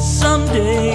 Someday